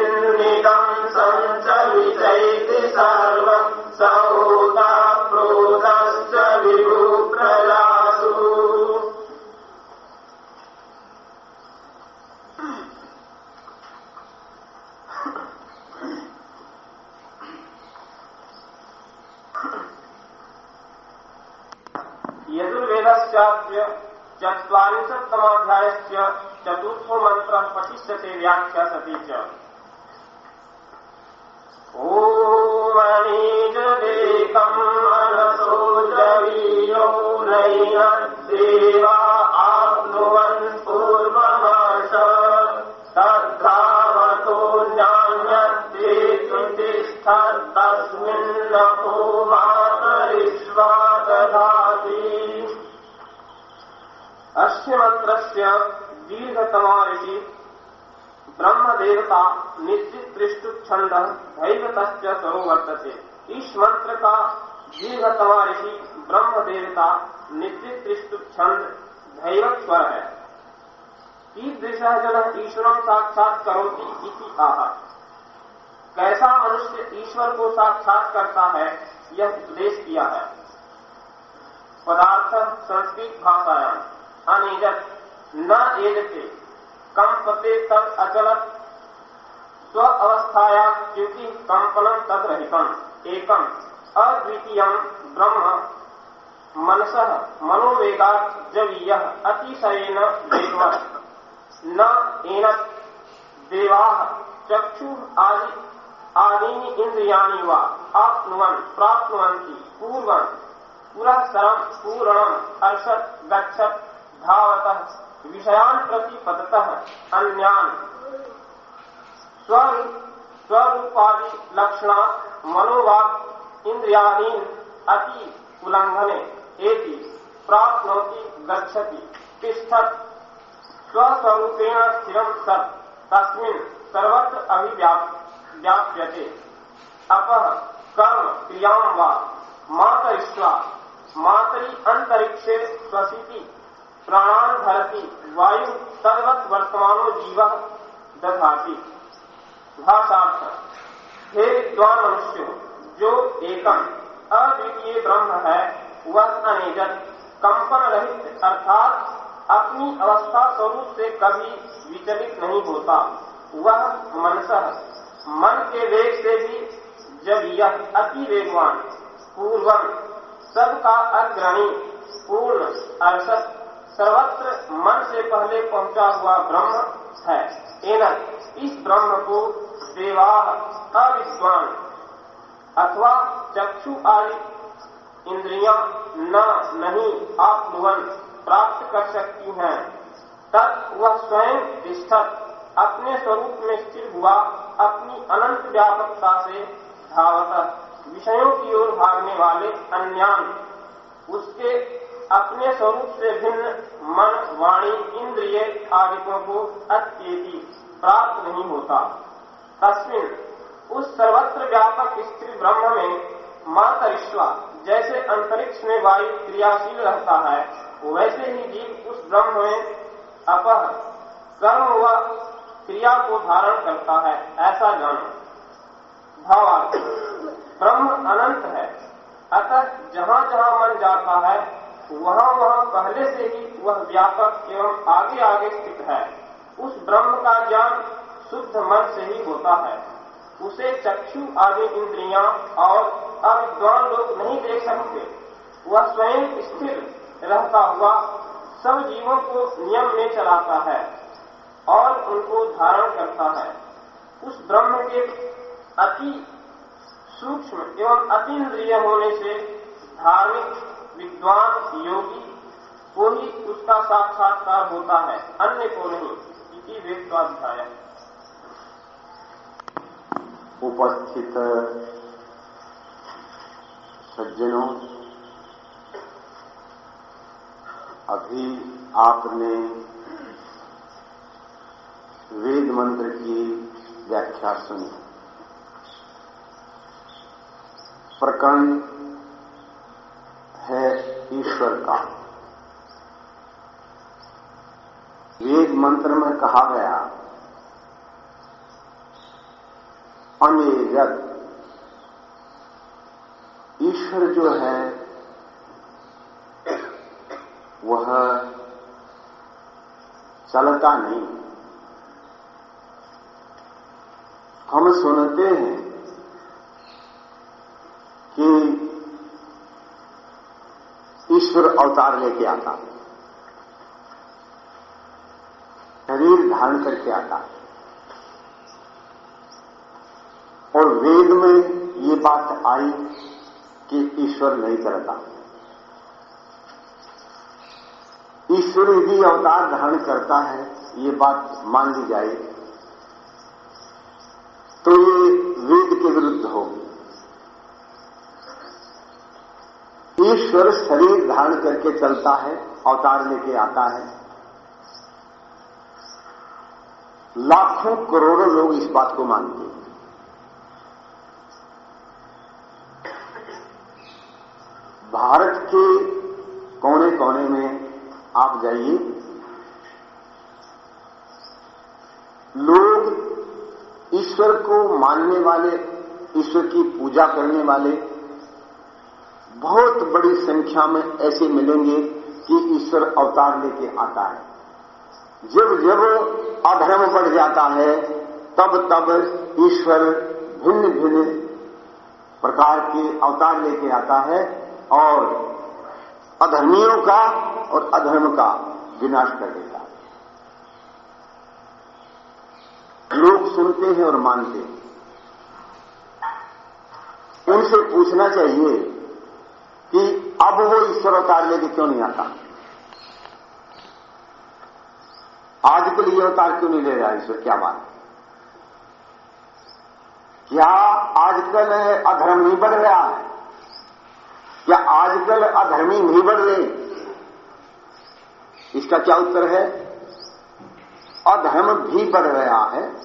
तस्मिन्निदम् सञ्चलितैति सर्वम् सहोता प्रोतश्च विभुप्रजासु। यजुर्वेदस्याद्य चत्वारिंशत्तमाध्यायस्य चतुर्थो मन्त्रः पठिष्यते व्याख्या सति च। अस्य मन्त्रस्य दीर्घतमारिति। ब्रह्मदेवता निश्चित दृष्टुच्छंद दैवतश्च स्वरो वर्तते। इस मंत्र का दीर्घतमा ऋषि ब्रह्म देवता निश्चित दृष्टुच्छंद दैवत स्वर है। कीदृश जन ईश्वर साक्षात करोति आह। कैसा मनुष्य ईश्वर को साक्षात करता है, यह उपदेश किया है। पदार्थ संस्कृत भाषायां। अनेजत न एजते कम पते तद अचलत स्व अवस्थाया क्योंकि कंपनम तद रहितम। एकम। अद्वितीयम ब्रह्म। मनस मनोवेगा जवीय। अतिशयन देव न एनत देवा। चक्षु आदि, आदीनि इंद्रियाणि वा आप्नुवन्, प्राप्नुवन्ति। पूर्वं। पुरःसरं पूर्णम्। अर्षत् गच्छत्। धावतः विषयान् प्रति पततः अन्यान्। स्वरूप स्वरूपादि लक्षणात् मनोवाक् इंद्रियादीन् अति उल्लंघने एति प्राप्नोति, गच्छति। तिष्ठत् स्वस्वरूपेण स्थिरं सत्। तस्मिन् सर्वत्र अभिव्याप्यते अपः कर्म क्रियाँ वा। मातरिष्वा। मातरी अंतरिक्षे स्वसिति। प्राणान धरती, वायु, सर्वत वर्तमानो जीव दधाती। भाषार्थ, हे विद्वान मनुष्य जो एकम अद्वितीय ब्रह्म है, वह अनेजत कंपन रहित अर्थात अपनी अवस्था स्वरूप से कभी विचलित नहीं होता। वह मनस, मन के वेग से भी जब यह अति वेगवान पूर्वम सबका अग्रणी, पूर्ण, अरसत सर्वत्र मन से पहले पहुँचा हुआ ब्रह्म है। एनक इस ब्रह्म को देवाह अविद्वान अथवा चक्षु आदि इंद्रियाँ न नहीं आपनुवन प्राप्त कर सकती हैं। तब वह स्वयं तिष्ठत अपने स्वरूप में स्थिर हुआ, अपनी अनंत व्यापकता से धावत। विषयों की ओर भागने वाले अन्यान, उसके अपने स्वरूप से भिन्न मन, वाणी, इंद्रिय आदिकों को अत्येति प्राप्त नहीं होता। तस्मिन उस सर्वत्र व्यापक स्त्री ब्रह्म में मातरिश्वा जैसे अंतरिक्ष में वायु क्रियाशील रहता है, वैसे ही जीव उस ब्रह्म में अपह कर्म व क्रिया को धारण करता है, ऐसा जानो। भावार्थ, ब्रह्म अनंत है, अतः जहाँ जहाँ मन जाता है वहाँ वहाँ पहले से ही वह व्यापक एवं आगे आगे स्थित है। उस ब्रह्म का ज्ञान शुद्ध मन से ही होता है। उसे चक्षु आदि इंद्रियाँ और अविद्वान लोग नहीं देख सकते। वह स्वयं स्थिर रहता हुआ सब जीवों को नियम में चलाता है और उनको धारण करता है। उस ब्रह्म के अति सूक्ष्म एवं अतीन्द्रिय होने से धार्मिक विद्वान, योगी को ही उसका साक्षात्कार होता है, अन्य को नहीं, इसी वेदवाध्याय उपस्थित सज्जनों, अभी आपने वेद मंत्र की व्याख्या सुनी। प्रकरण ईश्वर का वेद मंत्र में कहा गया अनेजत ईश्वर जो है, वह चलता नहीं। हम सुनते हैं कि ईश्वर अवतार लेके आता। शरीर धारण करके आता। और वेद में ये बात आई कि ईश्वर नहीं करता। ईश्वर यदि अवतार धारण करता है, ये बात मान ली जाए तो ये वेद के विरुद्ध होगी। ईश्वर शरीर धारण करके चलता है, अवतार लेके आता है। लाखों करोड़ों लोग इस बात को मानते हैं। भारत के कोने कोने में आप जाइए। लोग ईश्वर को मानने वाले, ईश्वर की पूजा करने वाले बहुत बड़ी संख्या में ऐसे मिलेंगे कि ईश्वर अवतार लेके आता है। जब जब अधर्म बढ़ जाता है, तब तब ईश्वर भिन्न भिन्न प्रकार के अवतार लेके आता है और अधर्मियों का और अधर्म का विनाश कर देता है। लोग सुनते हैं और मानते हैं। उनसे पूछना चाहिए कि अब वो ईश्वर अवतार लेके क्यों नहीं आता? आजकल ये अवतार क्यों नहीं ले रहा ईश्वर? क्या बात? क्या आजकल अधर्म नहीं बढ़ रहा है? क्या आजकल अधर्मी नहीं बढ़ रहे? इसका क्या उत्तर है? अधर्म भी बढ़ रहा है,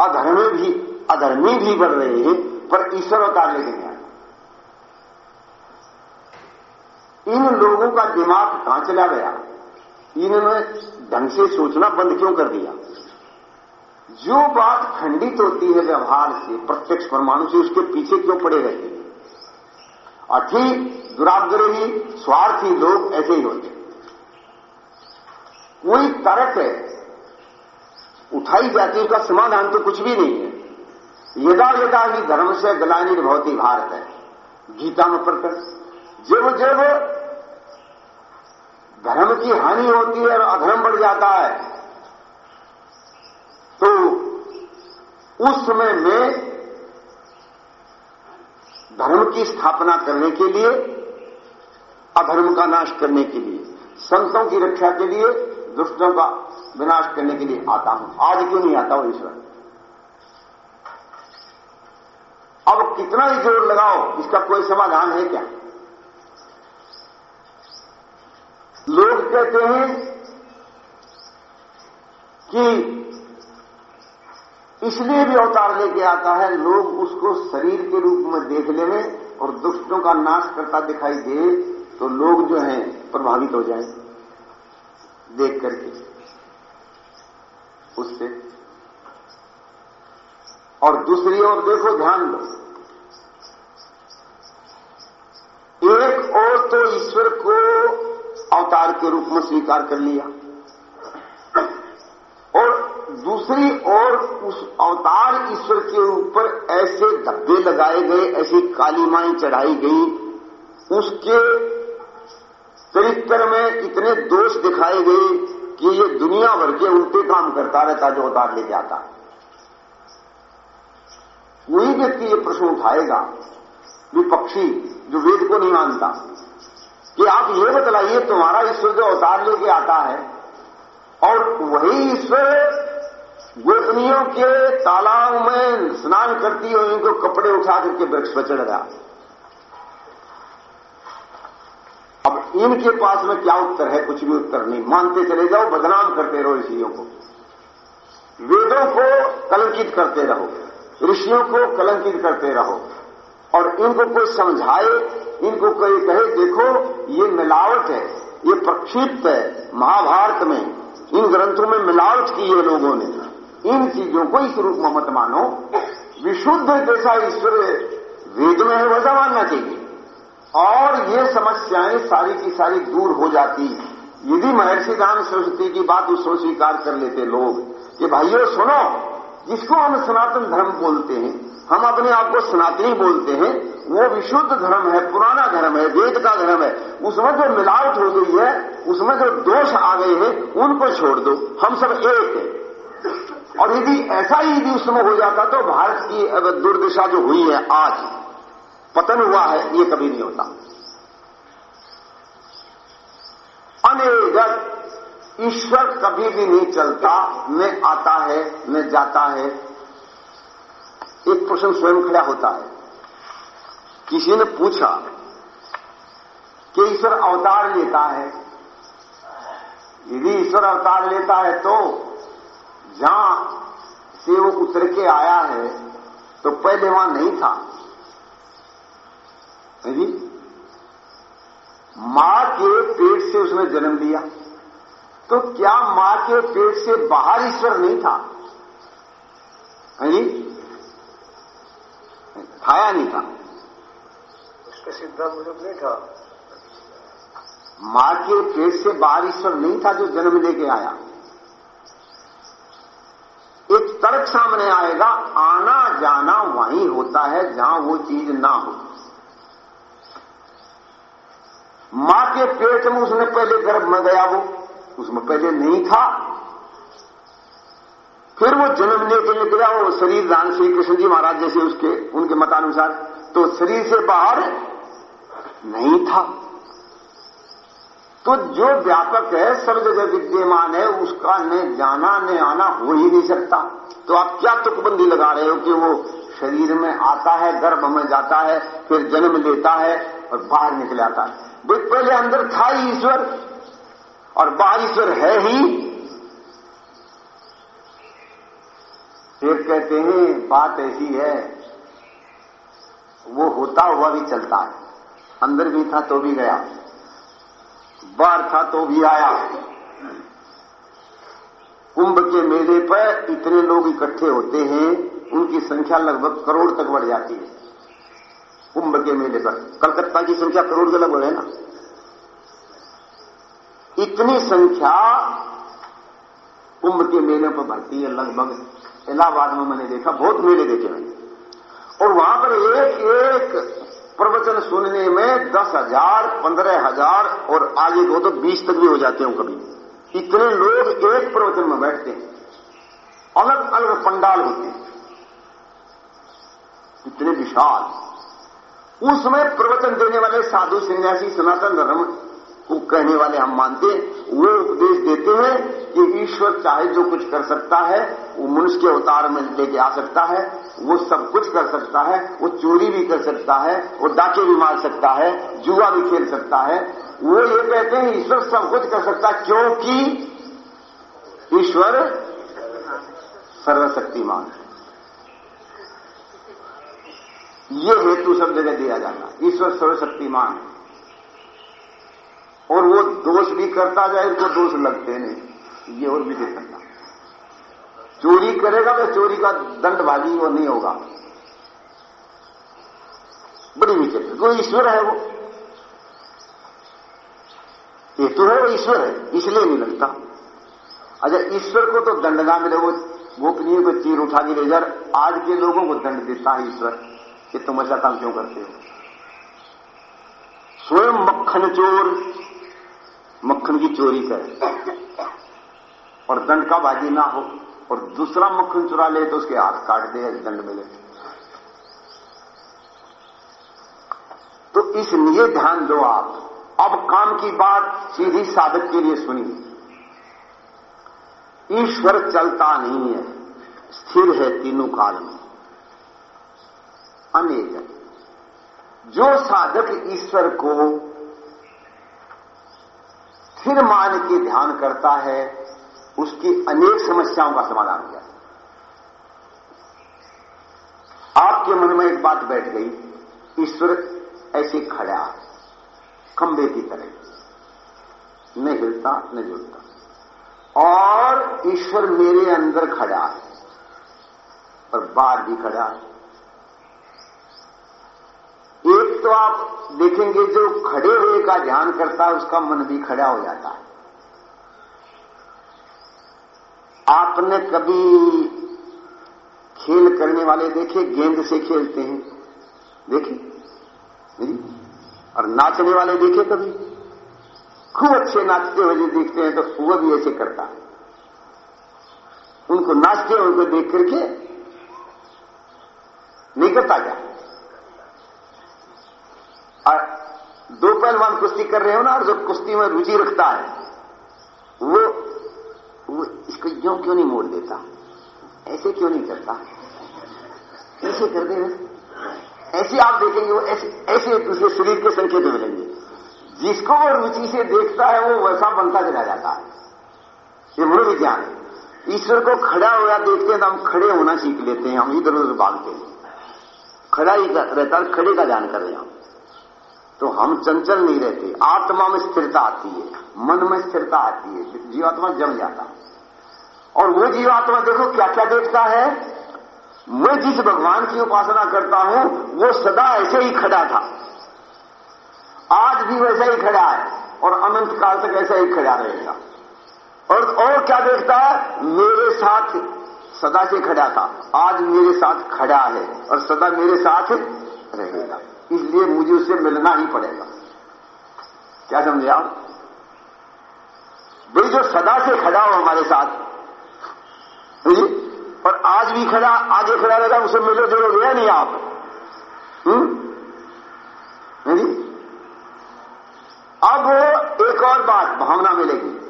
अधर्म भी, अधर्मी भी बढ़ रहे हैं, पर ईश्वर अवतार लेके नहीं इन लोगों का दिमाग कहाँ चला गया? इन्होंने ढंग से सोचना बंद क्यों कर दिया? जो बात खंडित होती है व्यवहार से, प्रत्यक्ष परमाणु से, उसके पीछे क्यों पड़े रहते हैं? अठी दुराग्रही, स्वार्थी लोग ऐसे ही होते कोई तर्क है, उठाई जाती है उसका समाधान तो कुछ भी नहीं है। यदा यदा ही धर्म से गलानी भवती भारत है। गीता में प्रकट जब जब धर्म की हानि होती है और अधर्म बढ़ जाता है तो उस समय में धर्म की स्थापना करने के लिए, अधर्म का नाश करने के लिए, संतों की रक्षा के लिए, दुष्टों का विनाश करने के लिए आता हूँ। आज क्यों नहीं आता हूँ ईश्वर? अब कितना ही ज़ोर लगाओ, इसका कोई समाधान है क्या? लोग कहते हैं कि इसलिए भी अवतार लेके आता है, लोग उसको शरीर के रूप में देख लेने और दुष्टों का नाश करता दिखाई दे तो लोग जो हैं, प्रभावित हो जाएँ, देख करके उससे और दूसरी ओर देखो, ध्यान दो एक और तो ईश्वर को अवतार के रूप में स्वीकार कर लिया। और दूसरी ओर उस अवतार ईश्वर के ऊपर ऐसे धब्बे लगाए गए, ऐसी कालीमाई चढ़ाई गई। उसके चरित्र में इतने दोष दिखाए गए कि ये दुनिया भर के उल्टे काम करता रहता जो अवतार ले जाता कोई व्यक्ति ये प्रश्न उठाएगा, विपक्षी जो वेद को नहीं मानता कि आप ये बतलाइए तुम्हारा ईश्वर जो अवतार लेके आता है। और वही ईश्वर गोपनियों के तालाब में स्नान करती हुई उनको कपड़े उठा करके वृक्ष पर चढ़ गया अब इनके पास में क्या उत्तर है? कुछ भी उत्तर नहीं। मानते चले जाओ, बदनाम करते रहो ऋषियों को। वेदों को कलंकित करते रहो। ऋषियों को कलंकित करते रहो। और इनको कोई समझाए, इनको कोई कहे, देखो, ये मिलावट है, ये प्रक्षिप्त है महाभारत में। इन ग्रंथों में मिलावट की है लोगों ने। इन चीज़ों को इस रूप में मत मानो। विशुद्ध जैसा ईश्वर वेद में है, वैसा मानना चाहिए। और ये समस्याएँ सारी की सारी दूर हो जाती यदि महर्षि दान सरस्वती की बात उसको स्वीकार कर लेते लोग, कि भाइयों, सुनो जिसको हम सनातन धर्म बोलते हैं, हम अपने आप को सनातनी बोलते हैं, वो विशुद्ध धर्म है, पुराना धर्म है, वेद का धर्म है। उसमें जो मिलावट हो गई है, उसमें जो दोष आ गए हैं, उनको छोड़ दो। हम सब एक हैं। और यदि ऐसा ही यदि उसमें हो जाता तो भारत की दुर्दशा जो हुई है आज, पतन हुआ है, ये कभी नहीं होता। अनेगत ईश्वर कभी भी नहीं चलता, न आता है, न जाता है। एक प्रश्न स्वयं खड़ा होता है। किसी ने पूछा कि ईश्वर अवतार लेता है? यदि ईश्वर अवतार लेता है तो जहाँ से वो उतर के आया है तो पहले वहाँ नहीं था। माँ के पेट से उसने जन्म लिया। तो क्या माँ के पेट से बाहर ईश्वर नहीं था? जी? खाया नहीं था। उसका सिद्धांत मुजब नहीं था। माँ के पेट से बाहर ईश्वर नहीं था जो जन्म लेके आया। एक तर्क सामने आएगा आना जाना वहीं होता है जहाँ वो चीज़ ना हो। माँ के पेट में उसने पहले गर्भ में गया वो। उसमें पहले नहीं था। फिर वो जन्म लेके निकला वो शरीर दान श्री कृष्ण जी महाराज जैसे उसके, उनके मतानुसार। तो शरीर से बाहर नहीं था। तो जो व्यापक है सब जगह विद्यमान है, उसका न जाना न आना हो ही नहीं सकता। तो आप क्या तुकबंदी लगा रहे हो कि वो शरीर में आता है, गर्भ में जाता है, फिर जन्म लेता है और बाहर निकल आता है? पहले अंदर था ही ईश्वर और बाहर ईश्वर है ही। फिर कहते हैं, बात ऐसी है, वो होता हुआ भी चलता है। अंदर भी था तो भी गया बार था तो भी आया। कुंभ के मेले पर इतने लोग इकट्ठे होते हैं, उनकी संख्या लगभग करोड़ तक बढ़ जाती है। कुंभ के मेले पर, कलकत्ता की संख्या करोड़ के लगभग है ना? इतनी संख्या कुंभ के मेले पर भरती है लगभग। इलाहाबाद में मैंने देखा, बहुत मेले देखे मैंने। और वहाँ पर एक एक प्रवचन सुनने में दस हज़ार, पंद्रह हज़ार और आगे को तो बीस तक भी हो जाते हो कभी। इतने लोग एक प्रवचन में बैठते हैं। अलग अलग पंडाल होते हैं। इतने विशाल। उसमें प्रवचन देने वाले साधु सन्यासी, सनातन धर्म कहने वाले हम मानते हैं। वो उपदेश देते हैं कि ईश्वर चाहे जो कुछ कर सकता है, वो मनुष्य के अवतार में लेके आ सकता है, वो सब कुछ कर सकता है, वो चोरी भी कर सकता है, वो डाके भी मार सकता है, जुआ भी खेल सकता है। वो ये कहते हैं, ईश्वर सब कुछ कर सकता है क्योंकि ईश्वर सर्वशक्तिमान है। ये हेतु सब जगह दिया जाना। ईश्वर सर्वशक्तिमान है। और वो दोष भी करता जाए, उसको दोष लगते नहीं। ये और भी देखना। चोरी करेगा तो चोरी का दंड भागी वो नहीं होगा। बड़ी विचित्र। वो ईश्वर है वो? ये तो है, वो ईश्वर है, इसलिए नहीं लगता। अच्छा ईश्वर को तो दंड ना मिले वो गोपनीय को तीर उठा के ले जा आज के लोगों को दंड देता है ईश्वर, कि तुम ऐसा काम क्यों करते हो? स्वयं मक्खन चोर मक्खन की चोरी करे। और दंड का बाजी ना हो, और दूसरा मक्खन चुरा ले तो उसके हाथ काट दे दंड मिले तो इसलिए ध्यान दो आप। अब काम की बात सीधी साधक के लिए सुनिए। ईश्वर चलता नहीं है, स्थिर है तीनों काल में। अनेक जो साधक ईश्वर को स्थिर मान के ध्यान करता है, उसकी अनेक समस्याओं का समाधान हो जाता आपके मन में एक बात बैठ गई, ईश्वर ऐसे खड़ा खंबे की तरह। न हिलता, न जुलता और ईश्वर मेरे अंदर खड़ा है और बाहर भी खड़ा है एक तो आप देखेंगे जो खड़े हुए का ध्यान करता है, उसका मन भी खड़ा हो जाता है। आपने कभी खेल करने वाले देखे, गेंद से खेलते हैं? देखे? और नाचने वाले देखे कभी? खूब अच्छे नाचते हुए जो देखते हैं तो वो भी ऐसे करता है। उनको नाचते हुए देख करके नहीं करता क्या दो पहलवान कुश्ती कर रहे हो ना, और जो कुश्ती में रुचि रखता है, वो वो इसको यूँ क्यों नहीं मोड़ देता? ऐसे क्यों नहीं करता? ऐसे कर दे ऐसे आप देखेंगे, वो ऐसे ऐसे दूसरे शरीर के संकेत मिलेंगे जिसको वो रुचि से देखता है, वो वैसा बनता चला जाता है। ये मनोविज्ञान ईश्वर को खड़ा हुआ देखते हैं तो हम खड़े होना सीख लेते हैं, हम इधर उधर भागते हैं। खड़ा ही रहता है खड़े का ध्यान कर रहे हैं तो हम चंचल नहीं रहते। आत्मा में स्थिरता आती है, मन में स्थिरता आती है, जीवात्मा जम जाता है। और वो जीवात्मा देखो क्या क्या देखता है? मैं जिस भगवान की उपासना करता हूँ, वो सदा ऐसे ही खड़ा था। आज भी वैसा ही खड़ा है और अनंत काल तक ऐसा ही खड़ा रहेगा। और और क्या देखता है? मेरे साथ सदा से खड़ा था। आज मेरे साथ खड़ा है और सदा मेरे साथ रहेगा। इसलिए मुझे उससे मिलना ही पड़ेगा। क्या समझे आप? भाई जो सदा से खड़ा हो हमारे साथ। और आज भी खड़ा, आगे खड़ा रहेगा उसे मिलो जो गया नहीं आप। नहीं अब एक और बात भावना मिलेगी।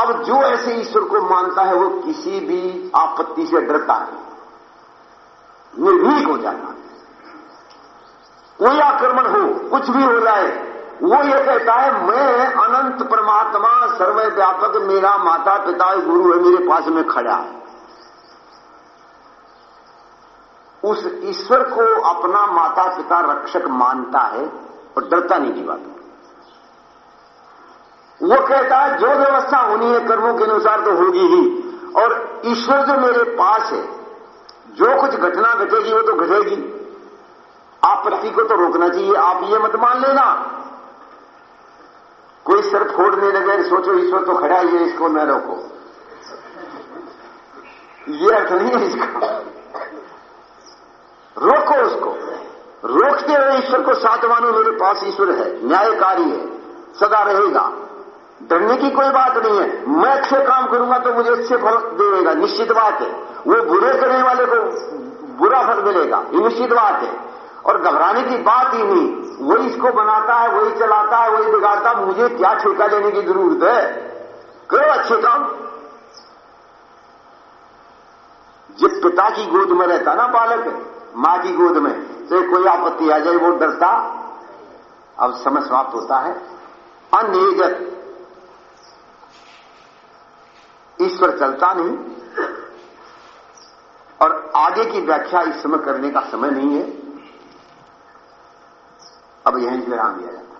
अब जो ऐसे ईश्वर को मानता है, वो किसी भी आपत्ति से डरता है। निर्भीक हो जाता है। कोई आक्रमण हो, कुछ भी हो जाए। वो ये कहता है, मैं अनंत परमात्मा, सर्वव्यापक मेरा माता पिता गुरु है, मेरे पास में खड़ा है। उस ईश्वर को अपना माता पिता रक्षक मानता है और डरता नहीं की बात। वो कहता है, जो व्यवस्था होनी है, कर्मों के अनुसार तो होगी ही। और ईश्वर जो मेरे पास है, जो कुछ घटना घटेगी, वो तो घटेगी। आप पृथ्वी को तो रोकना चाहिए, आप ये मत मान लेना। कोई सर फोड़ने लगे, सोचो ईश्वर तो खड़ा ही है इसको न रोको। ये अर्थ नहीं है इसका। रोको उसको। रोकते हुए ईश्वर को साथ मानो मेरे पास ईश्वर है, न्यायकारी है, सदा रहेगा। डरने की कोई बात नहीं है। मैं अच्छे काम करूँगा तो मुझे अच्छे फल देगा, निश्चित बात है। वो बुरे करने वाले को बुरा फल मिलेगा, ये निश्चित बात है। और घबराने की बात ही नहीं। वही इसको बनाता है, वही चलाता है, वही बिगाड़ता मुझे क्या ठेका लेने की ज़रूरत है? करो अच्छे काम। जब पिता की गोद में रहता ना बालक, माँ की गोद में तो कोई आपत्ति आ जाए, वो डरता। अब समय समाप्त होता है। अनियत ईश्वर चलता नहीं। और आगे की व्याख्या इस समय करने का समय नहीं है। अब यहीं विराम दिया जाता